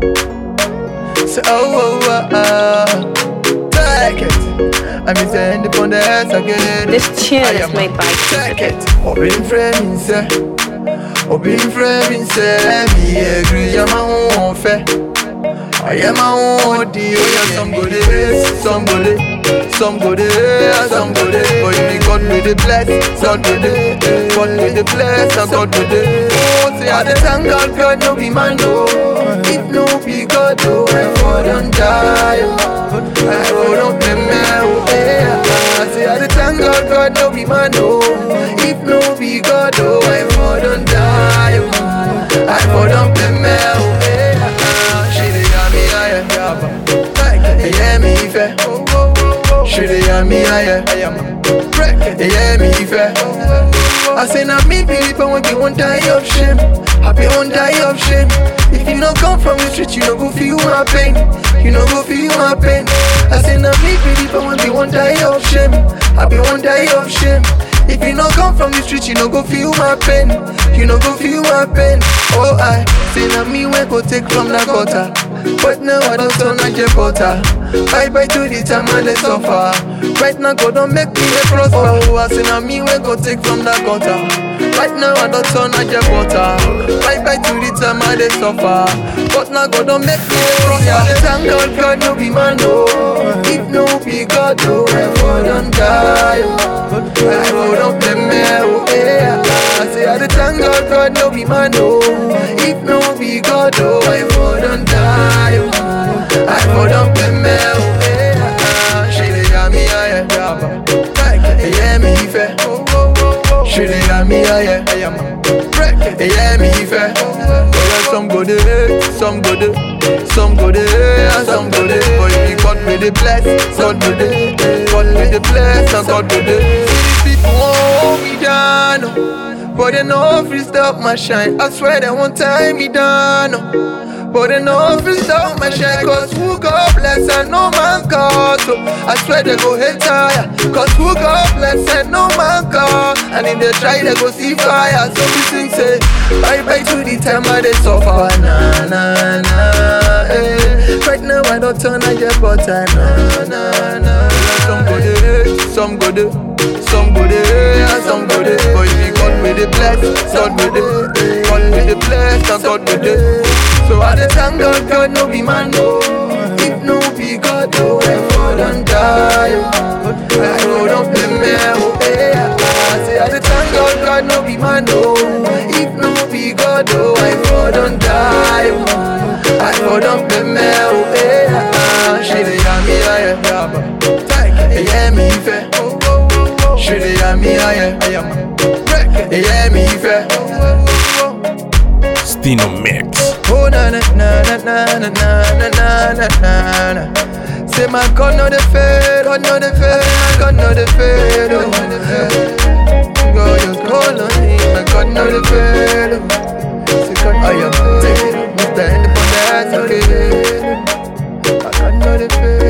Say oh oh oh oh. Take it. I'm saying the on the ass again. This tune I is made by Take it. Obi framing. Obi framing say. Me agree. I'm my own fair. I am my own deal. Some go some go there, some go there, some go there. But me God with the bless, God with the, God with the bless, and God with the. Oh, say I dey thank God, God no be man no. If no be God, oh, I for don't die. I for don't be me, oh, yeah. Say I dey thank God, God no be man no. If no be God, oh, I for don't die. I for don't be me, oh, yeah. She dey hear me, I am. Hey, yeah, me fair. Dey hear me. Hey, yeah, me fair. I say now me believe I want be one die of shame. I be one die of shame. If you don't come from the street, you don't go feel my pain. You don't go feel my pain. I say now me believe I want be one die of shame. I be one die of shame. If you don't come from the street, you don't go feel my pain. You don't go feel my pain. Oh, I say now me when go take from the gutter. But now I don't turn like a butter. Bye bye to the time I dey suffer. Right now, God don't make me a prosper. Oh, I now me when go take from the gutter. Right now I don't turn like a butter. Bye bye to the time I dey suffer. But now God don't make me a prosper. Thank God, God no be man no. If no be God, oh, I don't die. I don't be me, oh yeah. I say I thank God, God no be man no. If no be God, oh, me, I am. Hey, yeah, me fair. Eh. Oh, yeah, some go there, some go there, some go there, and some go there. But if you God with the bless, God with the, God with the bless, and God with the. People hold me down, oh. but they know if stop my shine. I swear they won't tie me down. Oh. But they if you stop my shine who God bless and no man cause. So I swear they go hate tire Cause who God bless and no man cause. And if they try they go see fire. So we sing say Bye bye to the time I they suffer. Nah nah nah eh. Right now I don't turn I get butter Nah nah nah Some go there, some go there Some go there some go there But if God with the bless God with the God with the bless and God with I dey thank God, God no be man no. If no be God, oh, I for don't die. Oh. I don't be me, oh yeah. I say I dey thank God, God no be man no. If no be God, oh, I for don't die. Oh. I don't be me, oh yeah. She dey hear me, I am. Hey, yeah, me fair. She dey hear me, I am. Hey, yeah, me fair. Destino Mix. Oh na na na na na na na na na na na. Say my God know the fade, God know the fade, my God know the fade, oh. God you call on me, my God know the fade, oh. Say God know the fade, Mr. Independent, okay. My God know the fade.